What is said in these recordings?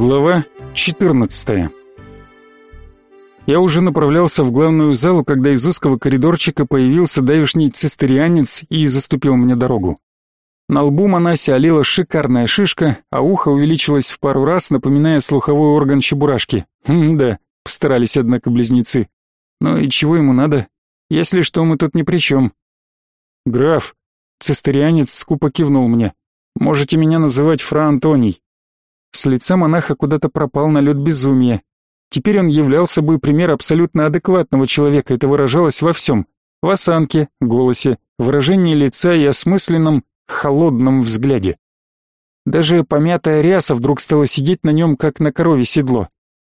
Глава 14. Я уже направлялся в главную залу, когда из узкого коридорчика появился давишний цистерианец и заступил мне дорогу. На лбу Манаси олела шикарная шишка, а ухо увеличилось в пару раз, напоминая слуховой орган чебурашки. Хм, да, постарались, однако, близнецы. Ну и чего ему надо? Если что, мы тут ни при чем. Граф, цистерианец скупо кивнул мне. Можете меня называть Фра Антоний. С лица монаха куда-то пропал налет безумия. Теперь он являл собой пример абсолютно адекватного человека, это выражалось во всем. В осанке, голосе, выражении лица и осмысленном, холодном взгляде. Даже помятая ряса вдруг стала сидеть на нем, как на корове седло.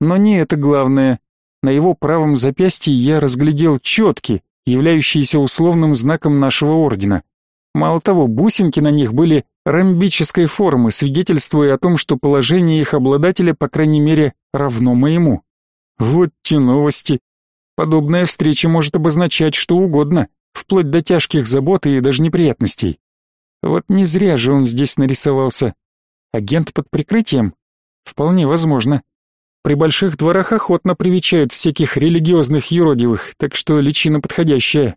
Но не это главное. На его правом запястье я разглядел четки, являющиеся условным знаком нашего ордена. Мало того, бусинки на них были ромбической формы, свидетельствуя о том, что положение их обладателя, по крайней мере, равно моему. Вот те новости. Подобная встреча может обозначать что угодно, вплоть до тяжких забот и даже неприятностей. Вот не зря же он здесь нарисовался. Агент под прикрытием? Вполне возможно. При больших дворах охотно привечают всяких религиозных юродивых, так что личина подходящая.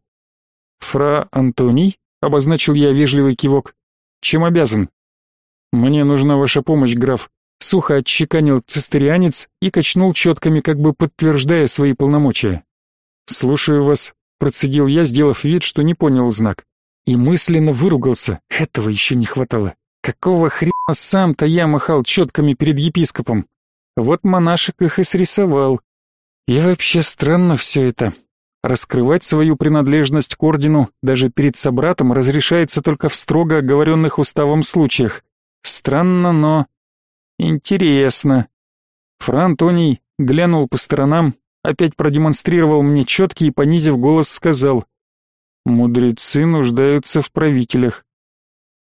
Фра Антоний? обозначил я вежливый кивок. Чем обязан? Мне нужна ваша помощь, граф. Сухо отчеканил цистерианец и качнул четками, как бы подтверждая свои полномочия. Слушаю вас, процедил я, сделав вид, что не понял знак. И мысленно выругался. Этого еще не хватало. Какого хрена сам-то я махал четками перед епископом? Вот монашек их и срисовал. И вообще странно все это. Раскрывать свою принадлежность к ордену даже перед собратом разрешается только в строго оговоренных уставом случаях. Странно, но интересно. Фра Антоний глянул по сторонам, опять продемонстрировал мне четкий и, понизив голос, сказал «Мудрецы нуждаются в правителях».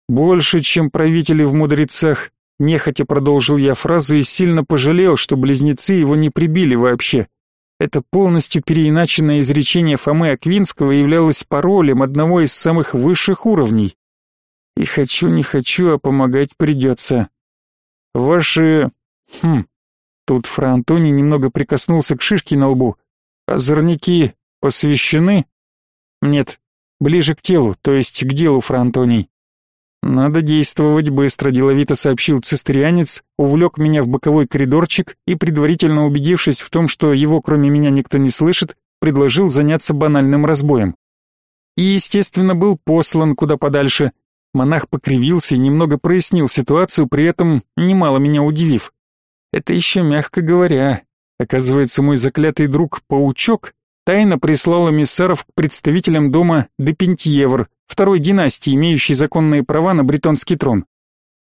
«Больше, чем правители в мудрецах», нехотя продолжил я фразу и сильно пожалел, что близнецы его не прибили вообще. Это полностью переиначенное изречение Фомы Аквинского являлось паролем одного из самых высших уровней. И хочу, не хочу, а помогать придется. Ваши... Хм... Тут Фра Антоний немного прикоснулся к шишке на лбу. Озорники посвящены? Нет, ближе к телу, то есть к делу, Фра Антоний. «Надо действовать быстро», — деловито сообщил цистерианец, увлек меня в боковой коридорчик и, предварительно убедившись в том, что его кроме меня никто не слышит, предложил заняться банальным разбоем. И, естественно, был послан куда подальше. Монах покривился и немного прояснил ситуацию, при этом немало меня удивив. Это еще мягко говоря. Оказывается, мой заклятый друг Паучок тайно прислал эмиссаров к представителям дома Депентьевр, второй династии, имеющей законные права на бретонский трон.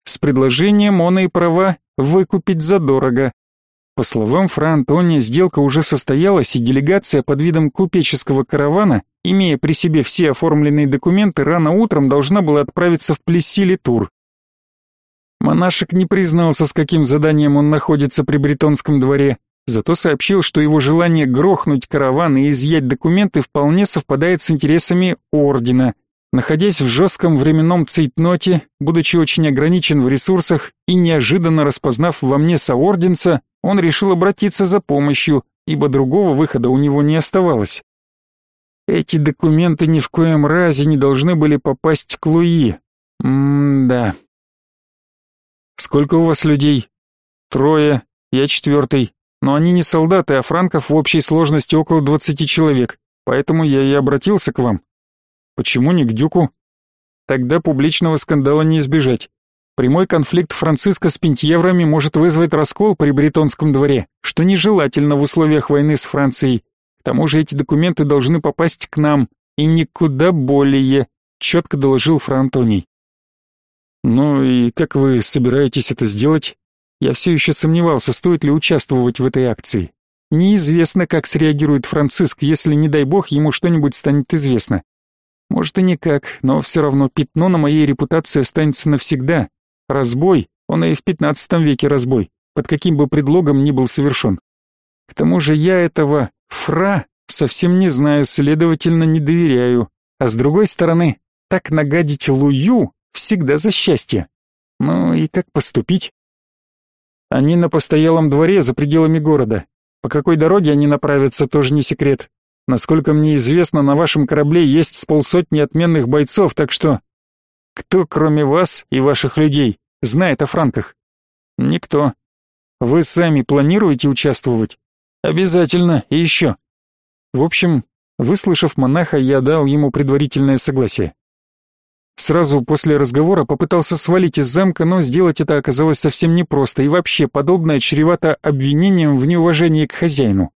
С предложением он и права выкупить задорого. По словам Фра Антония, сделка уже состоялась, и делегация под видом купеческого каравана, имея при себе все оформленные документы, рано утром должна была отправиться в Плессили-Тур. Монашек не признался, с каким заданием он находится при бретонском дворе, зато сообщил, что его желание грохнуть караван и изъять документы вполне совпадает с интересами ордена, Находясь в жестком временном цейтноте, будучи очень ограничен в ресурсах и неожиданно распознав во мне соорденца, он решил обратиться за помощью, ибо другого выхода у него не оставалось. Эти документы ни в коем разе не должны были попасть к Луи. М-да. Сколько у вас людей? Трое, я четвертый. Но они не солдаты, а франков в общей сложности около двадцати человек, поэтому я и обратился к вам. Почему не к Дюку? Тогда публичного скандала не избежать. Прямой конфликт Франциска с пентьеврами может вызвать раскол при бретонском дворе, что нежелательно в условиях войны с Францией. К тому же эти документы должны попасть к нам, и никуда более, четко доложил Фра Антоний. Ну и как вы собираетесь это сделать? Я все еще сомневался, стоит ли участвовать в этой акции. Неизвестно, как среагирует Франциск, если, не дай бог, ему что-нибудь станет известно. Может и никак, но все равно пятно на моей репутации останется навсегда. Разбой, он и в пятнадцатом веке разбой, под каким бы предлогом ни был совершен. К тому же я этого фра совсем не знаю, следовательно, не доверяю. А с другой стороны, так нагадить Лую всегда за счастье. Ну и как поступить? Они на постоялом дворе за пределами города. По какой дороге они направятся, тоже не секрет. Насколько мне известно, на вашем корабле есть с полсотни отменных бойцов, так что... Кто, кроме вас и ваших людей, знает о франках? Никто. Вы сами планируете участвовать? Обязательно, и еще. В общем, выслушав монаха, я дал ему предварительное согласие. Сразу после разговора попытался свалить из замка, но сделать это оказалось совсем непросто, и вообще подобное чревато обвинением в неуважении к хозяину.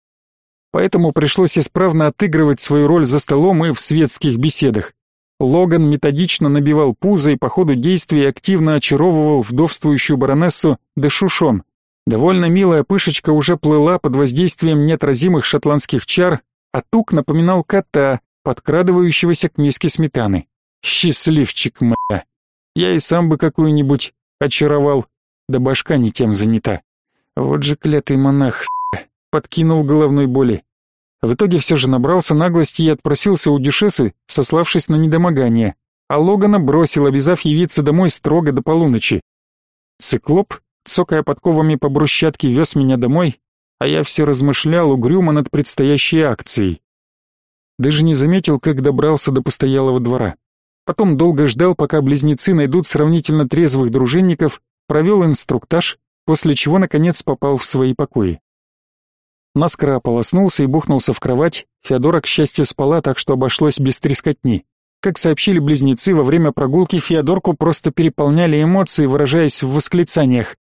Поэтому пришлось исправно отыгрывать свою роль за столом и в светских беседах. Логан методично набивал пузо и по ходу действий активно очаровывал вдовствующую баронессу де Шушон. Довольно милая пышечка уже плыла под воздействием неотразимых шотландских чар, а тук напоминал кота, подкрадывающегося к миске сметаны. Счастливчик, мля. Я и сам бы какую-нибудь очаровал, да башка не тем занята. Вот же клятый монах, подкинул головной боли. В итоге все же набрался наглости и отпросился у дюшесы, сославшись на недомогание, а Логана бросил, обязав явиться домой строго до полуночи. Циклоп, цокая подковами по брусчатке, вез меня домой, а я все размышлял угрюмо над предстоящей акцией. Даже не заметил, как добрался до постоялого двора. Потом долго ждал, пока близнецы найдут сравнительно трезвых дружинников, провел инструктаж, после чего, наконец, попал в свои покои. Наскоро ополоснулся и бухнулся в кровать, Феодора, к счастью, спала, так что обошлось без трескотни. Как сообщили близнецы, во время прогулки Феодорку просто переполняли эмоции, выражаясь в восклицаниях.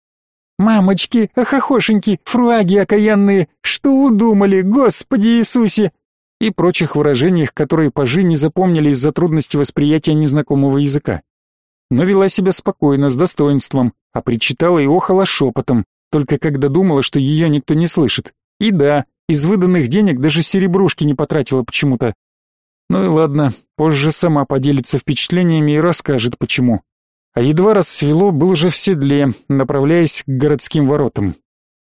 «Мамочки, ахохошеньки, фруаги окаянные, что удумали, Господи Иисусе!» и прочих выражениях, которые пажи не запомнили из-за трудности восприятия незнакомого языка. Но вела себя спокойно, с достоинством, а причитала и охала шепотом, только когда думала, что ее никто не слышит. И да, из выданных денег даже серебрушки не потратила почему-то. Ну и ладно, позже сама поделится впечатлениями и расскажет почему. А едва рассвело, был уже в седле, направляясь к городским воротам.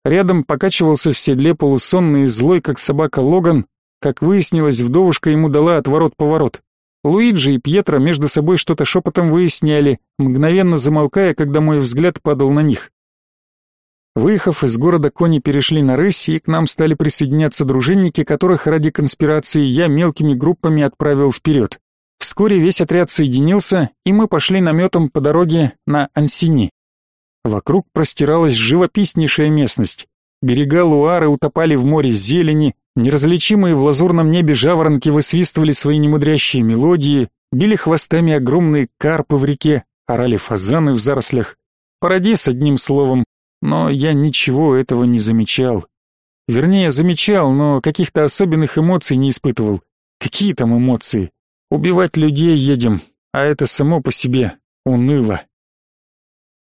Рядом покачивался в седле полусонный и злой, как собака Логан, как выяснилось, вдовушка ему дала отворот-поворот. Луиджи и Пьетро между собой что-то шепотом выясняли, мгновенно замолкая, когда мой взгляд падал на них. Выехав из города, кони перешли на рысь, и к нам стали присоединяться дружинники, которых ради конспирации я мелкими группами отправил вперед. Вскоре весь отряд соединился, и мы пошли наметом по дороге на Ансини. Вокруг простиралась живописнейшая местность. Берега Луары утопали в море зелени, неразличимые в лазурном небе жаворонки высвистывали свои немудрящие мелодии, били хвостами огромные карпы в реке, орали фазаны в зарослях. Парадис, одним словом, но я ничего этого не замечал. Вернее, замечал, но каких-то особенных эмоций не испытывал. Какие там эмоции? Убивать людей едем, а это само по себе уныло.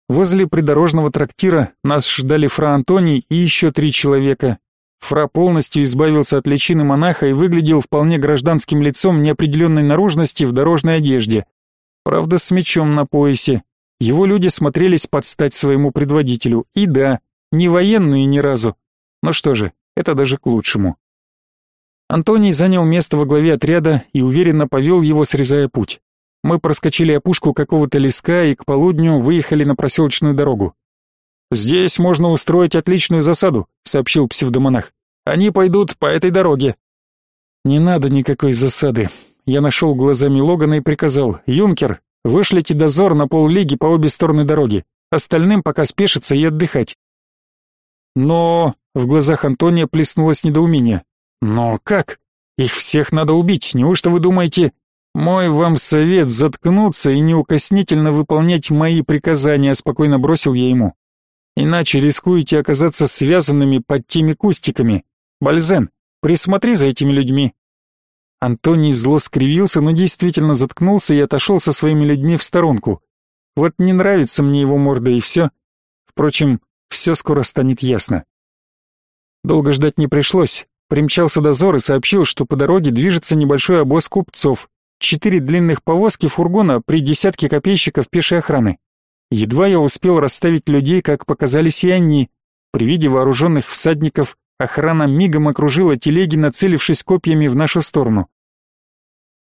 Возле придорожного трактира нас ждали фра Антоний и еще три человека. Фра полностью избавился от личины монаха и выглядел вполне гражданским лицом неопределенной наружности в дорожной одежде. Правда, с мечом на поясе. Его люди смотрелись под стать своему предводителю. И да, не военные ни разу. Но что же, это даже к лучшему. Антоний занял место во главе отряда и уверенно повел его, срезая путь. Мы проскочили опушку какого-то леска и к полудню выехали на проселочную дорогу. «Здесь можно устроить отличную засаду», — сообщил псевдомонах. «Они пойдут по этой дороге». «Не надо никакой засады». Я нашел глазами Логана и приказал. «Юнкер, вышлите дозор на поллиги по обе стороны дороги. Остальным пока спешиться и отдыхать». «Но...» — в глазах Антония плеснулось недоумение. «Но как? Их всех надо убить. Неужто вы думаете...» «Мой вам совет заткнуться и неукоснительно выполнять мои приказания», спокойно бросил я ему. «Иначе рискуете оказаться связанными под теми кустиками. Бальзен, присмотри за этими людьми». Антоний зло скривился, но действительно заткнулся и отошел со своими людьми в сторонку. Вот не нравится мне его морда и все. Впрочем, все скоро станет ясно. Долго ждать не пришлось. Примчался дозор и сообщил, что по дороге движется небольшой обоз купцов, четыре длинных повозки фургона при десятке копейщиков пешей охраны. Едва я успел расставить людей, как показались и они. При виде вооруженных всадников охрана мигом окружила телеги, нацелившись копьями в нашу сторону.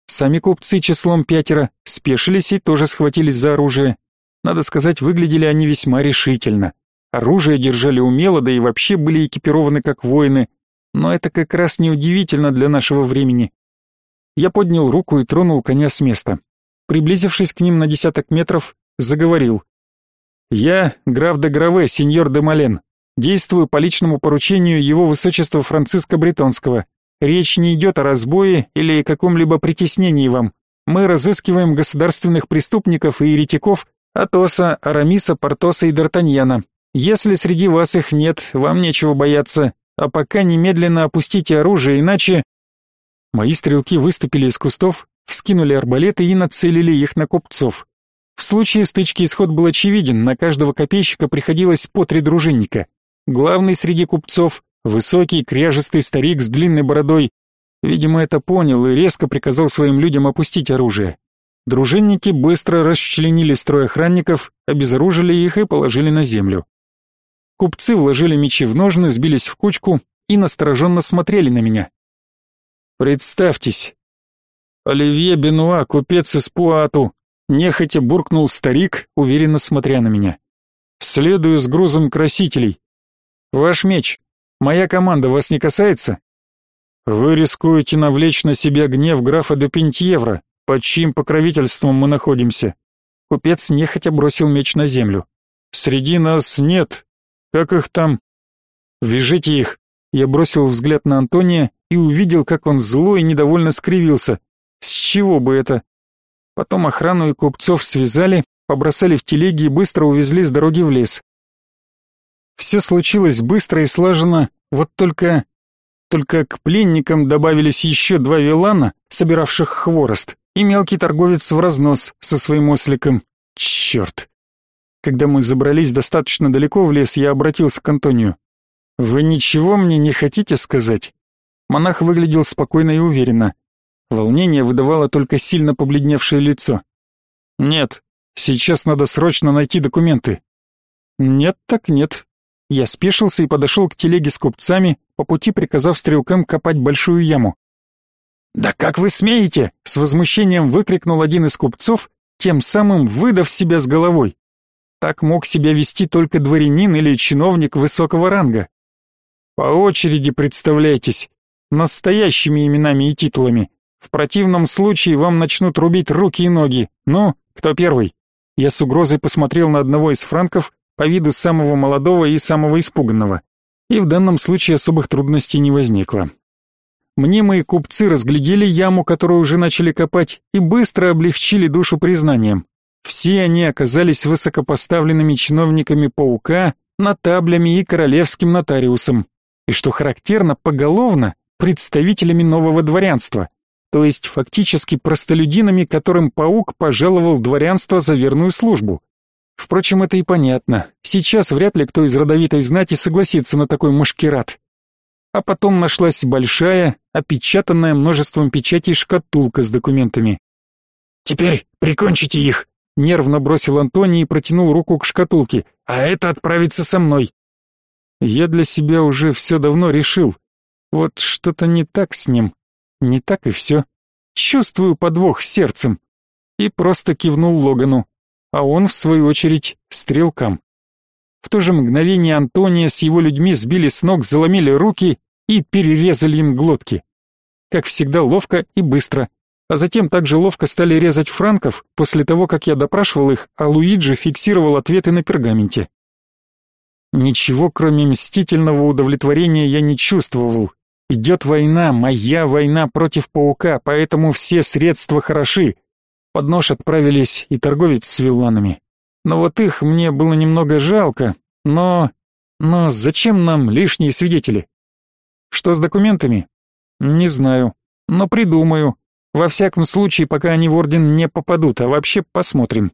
Сами купцы числом пятеро спешились и тоже схватились за оружие. Надо сказать, выглядели они весьма решительно. оружие держали умело, да и вообще были экипированы как воины, но это как раз неудивительно для нашего времени. Я поднял руку и тронул коня с места. Приблизившись к ним на десяток метров, заговорил. «Я, граф де Граве, сеньор де Мален, действую по личному поручению его высочества Франциска Бретонского. Речь не идет о разбое или каком-либо притеснении вам. Мы разыскиваем государственных преступников и еретиков Атоса, Арамиса, Портоса и Д'Артаньяна. Если среди вас их нет, вам нечего бояться, а пока немедленно опустите оружие, иначе...» Мои стрелки выступили из кустов, вскинули арбалеты и нацелили их на купцов. В случае стычки исход был очевиден, на каждого копейщика приходилось по три дружинника. Главный среди купцов, высокий, кряжестый старик с длинной бородой, видимо, это понял и резко приказал своим людям опустить оружие. Дружинники быстро расчленили строй охранников, обезоружили их и положили на землю. Купцы вложили мечи в ножны, сбились в кучку и настороженно смотрели на меня. Представьтесь. Оливье Бенуа, купец из Пуату, нехотя буркнул старик, уверенно смотря на меня. Следую с грузом красителей. Ваш меч. Моя команда вас не касается? Вы рискуете навлечь на себя гнев графа де под чьим покровительством мы находимся. Купец нехотя бросил меч на землю. Среди нас нет. Как их там? Вяжите их. Я бросил взгляд на Антония и увидел, как он зло и недовольно скривился. С чего бы это? Потом охрану и купцов связали, побросали в телеги и быстро увезли с дороги в лес. Все случилось быстро и слаженно, вот только... Только к пленникам добавились еще два вилана, собиравших хворост, и мелкий торговец в разнос со своим осликом. Черт! Когда мы забрались достаточно далеко в лес, я обратился к Антонию. «Вы ничего мне не хотите сказать?» Монах выглядел спокойно и уверенно. Волнение выдавало только сильно побледневшее лицо. «Нет, сейчас надо срочно найти документы». «Нет так нет». Я спешился и подошел к телеге с купцами, по пути приказав стрелкам копать большую яму. «Да как вы смеете!» — с возмущением выкрикнул один из купцов, тем самым выдав себя с головой. Так мог себя вести только дворянин или чиновник высокого ранга. По очереди представляйтесь, настоящими именами и титулами. В противном случае вам начнут рубить руки и ноги. Ну, кто первый? Я с угрозой посмотрел на одного из франков, по виду самого молодого и самого испуганного. И в данном случае особых трудностей не возникло. Мнимые купцы разглядели яму, которую уже начали копать, и быстро облегчили душу признанием. Все они оказались высокопоставленными чиновниками паука, нотаблями и королевским нотариусом и, что характерно, поголовно представителями нового дворянства, то есть фактически простолюдинами, которым паук пожаловал дворянство за верную службу. Впрочем, это и понятно. Сейчас вряд ли кто из родовитой знати согласится на такой машкерад. А потом нашлась большая, опечатанная множеством печатей шкатулка с документами. «Теперь прикончите их!» — нервно бросил Антоний и протянул руку к шкатулке. «А это отправится со мной!» Я для себя уже все давно решил. Вот что-то не так с ним. Не так и все. Чувствую подвох сердцем. И просто кивнул Логану. А он, в свою очередь, стрелкам. В то же мгновение Антония с его людьми сбили с ног, заломили руки и перерезали им глотки. Как всегда, ловко и быстро. А затем также ловко стали резать франков после того, как я допрашивал их, а Луиджи фиксировал ответы на пергаменте. Ничего, кроме мстительного удовлетворения, я не чувствовал. Идет война, моя война против паука, поэтому все средства хороши. Под нож отправились и торговец с вилланами. Но вот их мне было немного жалко, но... Но зачем нам лишние свидетели? Что с документами? Не знаю, но придумаю. Во всяком случае, пока они в орден не попадут, а вообще посмотрим.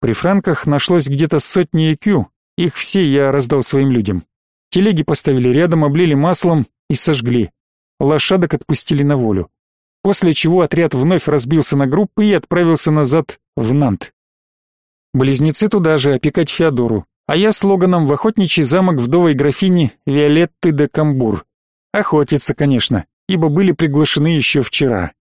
При франках нашлось где-то сотни ЭКЮ, их все я раздал своим людям. Телеги поставили рядом, облили маслом и сожгли. Лошадок отпустили на волю. После чего отряд вновь разбился на группы и отправился назад в Нант. Близнецы туда же опекать Феодору, а я с Логаном в охотничий замок вдовой графини Виолетты де Камбур. Охотиться, конечно, ибо были приглашены еще вчера.